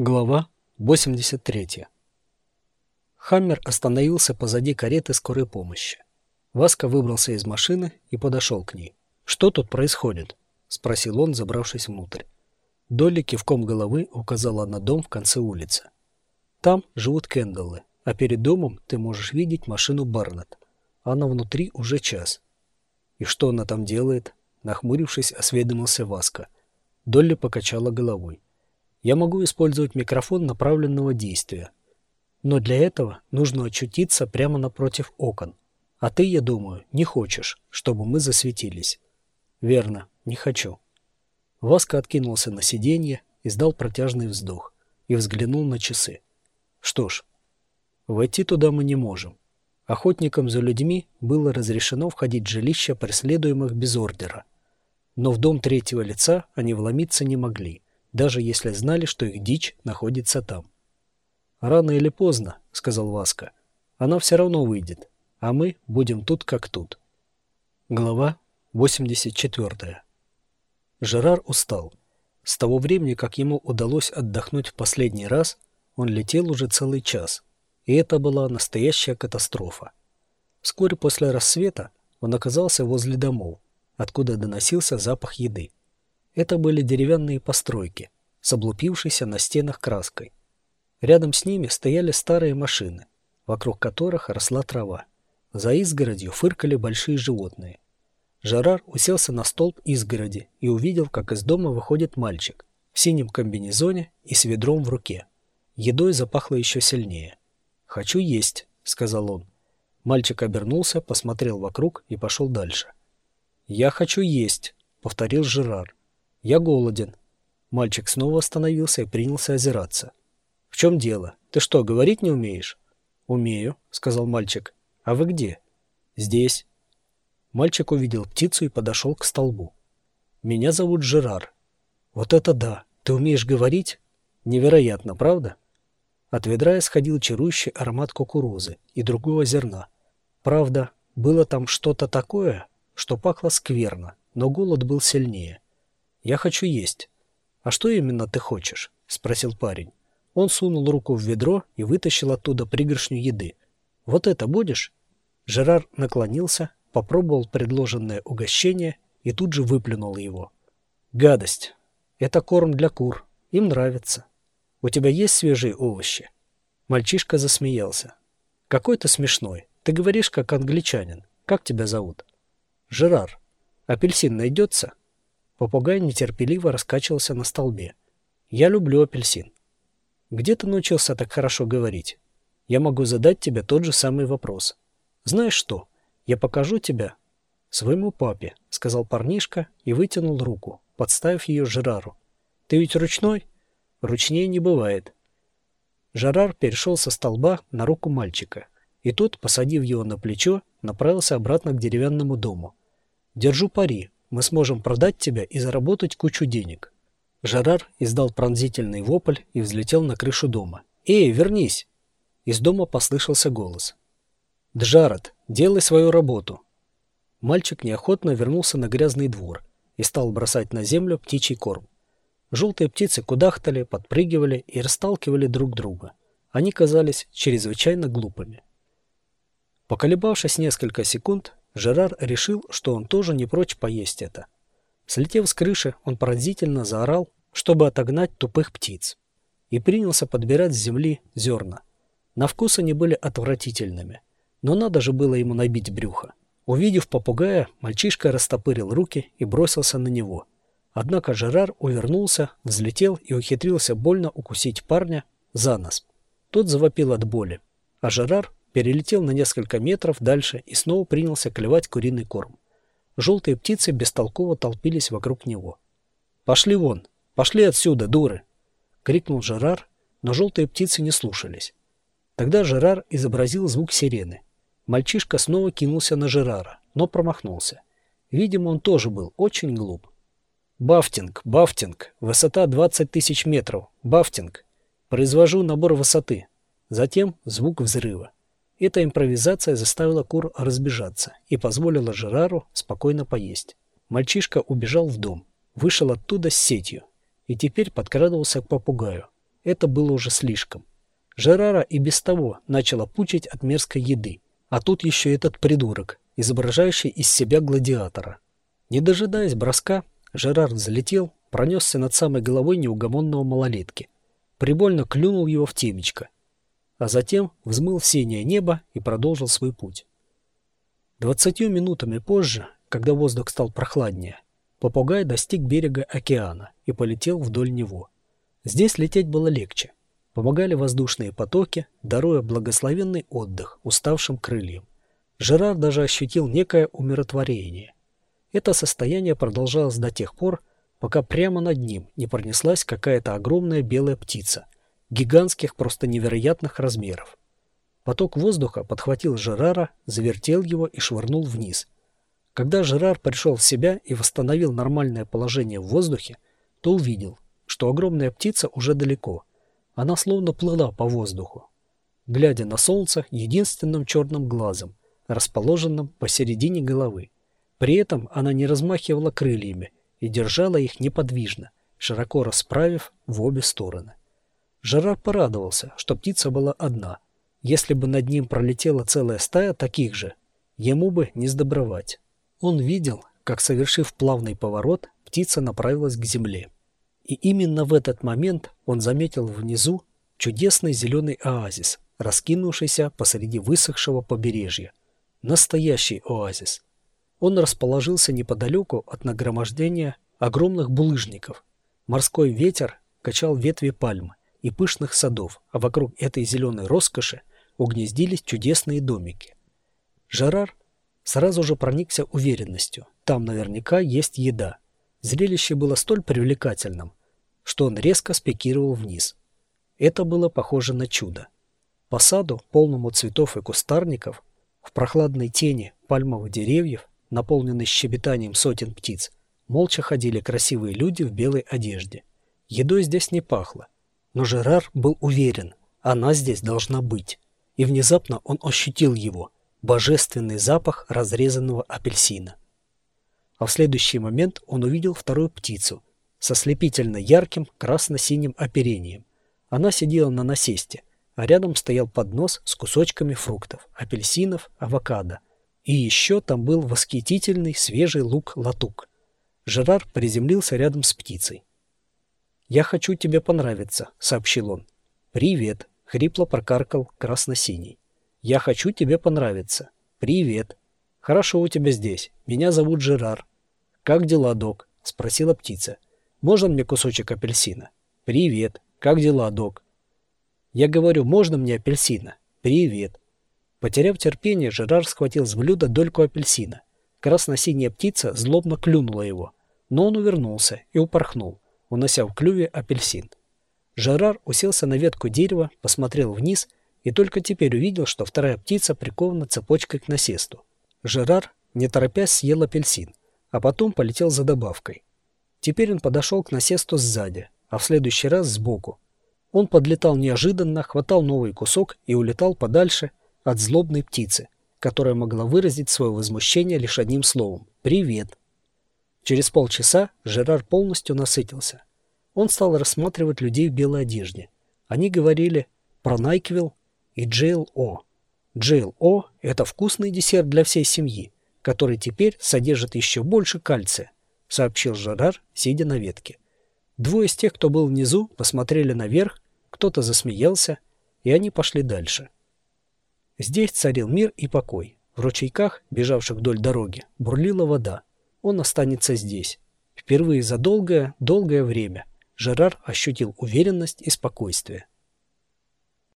Глава 83. Хаммер остановился позади кареты скорой помощи. Васка выбрался из машины и подошел к ней. «Что тут происходит?» — спросил он, забравшись внутрь. Долли кивком головы указала на дом в конце улицы. «Там живут Кендаллы, а перед домом ты можешь видеть машину Барнетт. Она внутри уже час». «И что она там делает?» — нахмурившись, осведомился Васка. Долли покачала головой. «Я могу использовать микрофон направленного действия. Но для этого нужно очутиться прямо напротив окон. А ты, я думаю, не хочешь, чтобы мы засветились». «Верно, не хочу». Васка откинулся на сиденье, издал протяжный вздох и взглянул на часы. «Что ж, войти туда мы не можем. Охотникам за людьми было разрешено входить в жилища преследуемых без ордера. Но в дом третьего лица они вломиться не могли, даже если знали, что их дичь находится там. «Рано или поздно», — сказал Васка, — «она все равно выйдет, а мы будем тут как тут». Глава 84. Жерар устал. С того времени, как ему удалось отдохнуть в последний раз, он летел уже целый час, и это была настоящая катастрофа. Вскоре после рассвета он оказался возле домов, откуда доносился запах еды. Это были деревянные постройки, с облупившейся на стенах краской. Рядом с ними стояли старые машины, вокруг которых росла трава. За изгородью фыркали большие животные. Жарар уселся на столб изгороди и увидел, как из дома выходит мальчик в синем комбинезоне и с ведром в руке. Едой запахло еще сильнее. «Хочу есть», — сказал он. Мальчик обернулся, посмотрел вокруг и пошел дальше. «Я хочу есть», — повторил Жерар. «Я голоден». Мальчик снова остановился и принялся озираться. «В чем дело? Ты что, говорить не умеешь?» «Умею», — сказал мальчик. «А вы где?» «Здесь». Мальчик увидел птицу и подошел к столбу. «Меня зовут Жерар». «Вот это да! Ты умеешь говорить?» «Невероятно, правда?» От ведра исходил чарующий аромат кукурузы и другого зерна. Правда, было там что-то такое, что пахло скверно, но голод был сильнее. «Я хочу есть». «А что именно ты хочешь?» — спросил парень. Он сунул руку в ведро и вытащил оттуда пригоршню еды. «Вот это будешь?» Жерар наклонился, попробовал предложенное угощение и тут же выплюнул его. «Гадость! Это корм для кур. Им нравится. У тебя есть свежие овощи?» Мальчишка засмеялся. «Какой ты смешной. Ты говоришь, как англичанин. Как тебя зовут?» «Жерар. Апельсин найдется?» Попугай нетерпеливо раскачивался на столбе. «Я люблю апельсин. Где ты научился так хорошо говорить? Я могу задать тебе тот же самый вопрос. Знаешь что? Я покажу тебя своему папе, сказал парнишка и вытянул руку, подставив ее Жерару. Ты ведь ручной? Ручнее не бывает. Жерар перешел со столба на руку мальчика, и тот, посадив его на плечо, направился обратно к деревянному дому. «Держу пари, мы сможем продать тебя и заработать кучу денег. Жерар издал пронзительный вопль и взлетел на крышу дома. «Эй, вернись!» Из дома послышался голос. «Джаред, делай свою работу!» Мальчик неохотно вернулся на грязный двор и стал бросать на землю птичий корм. Желтые птицы кудахтали, подпрыгивали и расталкивали друг друга. Они казались чрезвычайно глупыми. Поколебавшись несколько секунд, Жерар решил, что он тоже не прочь поесть это – Слетев с крыши, он пронзительно заорал, чтобы отогнать тупых птиц, и принялся подбирать с земли зерна. На вкус они были отвратительными, но надо же было ему набить брюхо. Увидев попугая, мальчишка растопырил руки и бросился на него. Однако Жерар увернулся, взлетел и ухитрился больно укусить парня за нос. Тот завопил от боли, а Жерар перелетел на несколько метров дальше и снова принялся клевать куриный корм. Желтые птицы бестолково толпились вокруг него. «Пошли вон! Пошли отсюда, дуры!» — крикнул Жерар, но желтые птицы не слушались. Тогда Жерар изобразил звук сирены. Мальчишка снова кинулся на Жерара, но промахнулся. Видимо, он тоже был очень глуп. «Бафтинг, бафтинг, высота 20 тысяч метров, бафтинг. Произвожу набор высоты». Затем звук взрыва. Эта импровизация заставила кур разбежаться и позволила Жерару спокойно поесть. Мальчишка убежал в дом, вышел оттуда с сетью и теперь подкрадывался к попугаю. Это было уже слишком. Жерара и без того начала пучить от мерзкой еды, а тут еще этот придурок, изображающий из себя гладиатора. Не дожидаясь броска, Жерар взлетел, пронесся над самой головой неугомонного малолетки, прибольно клюнул его в темечко, а затем взмыл в синее небо и продолжил свой путь. Двадцатью минутами позже, когда воздух стал прохладнее, попугай достиг берега океана и полетел вдоль него. Здесь лететь было легче. Помогали воздушные потоки, даруя благословенный отдых уставшим крыльям. Жерар даже ощутил некое умиротворение. Это состояние продолжалось до тех пор, пока прямо над ним не пронеслась какая-то огромная белая птица, гигантских, просто невероятных размеров. Поток воздуха подхватил Жерара, завертел его и швырнул вниз. Когда Жерар пришел в себя и восстановил нормальное положение в воздухе, то увидел, что огромная птица уже далеко. Она словно плыла по воздуху, глядя на солнце единственным черным глазом, расположенным посередине головы. При этом она не размахивала крыльями и держала их неподвижно, широко расправив в обе стороны. Жерар порадовался, что птица была одна – если бы над ним пролетела целая стая таких же, ему бы не сдобровать. Он видел, как, совершив плавный поворот, птица направилась к земле. И именно в этот момент он заметил внизу чудесный зеленый оазис, раскинувшийся посреди высохшего побережья. Настоящий оазис. Он расположился неподалеку от нагромождения огромных булыжников. Морской ветер качал ветви пальмы и пышных садов, а вокруг этой зеленой роскоши угнездились чудесные домики. Жерар сразу же проникся уверенностью. Там наверняка есть еда. Зрелище было столь привлекательным, что он резко спикировал вниз. Это было похоже на чудо. По саду, полному цветов и кустарников, в прохладной тени пальмовых деревьев, наполненной щебетанием сотен птиц, молча ходили красивые люди в белой одежде. Едой здесь не пахло, но Жерар был уверен, она здесь должна быть и внезапно он ощутил его, божественный запах разрезанного апельсина. А в следующий момент он увидел вторую птицу со слепительно ярким красно-синим оперением. Она сидела на насесте, а рядом стоял поднос с кусочками фруктов, апельсинов, авокадо. И еще там был восхитительный свежий лук-латук. Жерар приземлился рядом с птицей. «Я хочу тебе понравиться», — сообщил он. «Привет», Хрипло прокаркал красно-синий. «Я хочу тебе понравиться. Привет. Хорошо у тебя здесь. Меня зовут Жерар. Как дела, док?» — спросила птица. «Можно мне кусочек апельсина?» «Привет. Как дела, док?» «Я говорю, можно мне апельсина?» «Привет». Потеряв терпение, Жерар схватил с блюда дольку апельсина. Красно-синяя птица злобно клюнула его, но он увернулся и упорхнул, унося в клюве апельсин. Жерар уселся на ветку дерева, посмотрел вниз и только теперь увидел, что вторая птица прикована цепочкой к насесту. Жерар, не торопясь, съел апельсин, а потом полетел за добавкой. Теперь он подошел к насесту сзади, а в следующий раз сбоку. Он подлетал неожиданно, хватал новый кусок и улетал подальше от злобной птицы, которая могла выразить свое возмущение лишь одним словом «Привет». Через полчаса Жерар полностью насытился. Он стал рассматривать людей в белой одежде. Они говорили про Найквилл и. Джейл О – это вкусный десерт для всей семьи, который теперь содержит еще больше кальция, сообщил Жерар, сидя на ветке. Двое из тех, кто был внизу, посмотрели наверх, кто-то засмеялся, и они пошли дальше. Здесь царил мир и покой. В ручейках, бежавших вдоль дороги, бурлила вода. Он останется здесь. Впервые за долгое, долгое время – Жерар ощутил уверенность и спокойствие.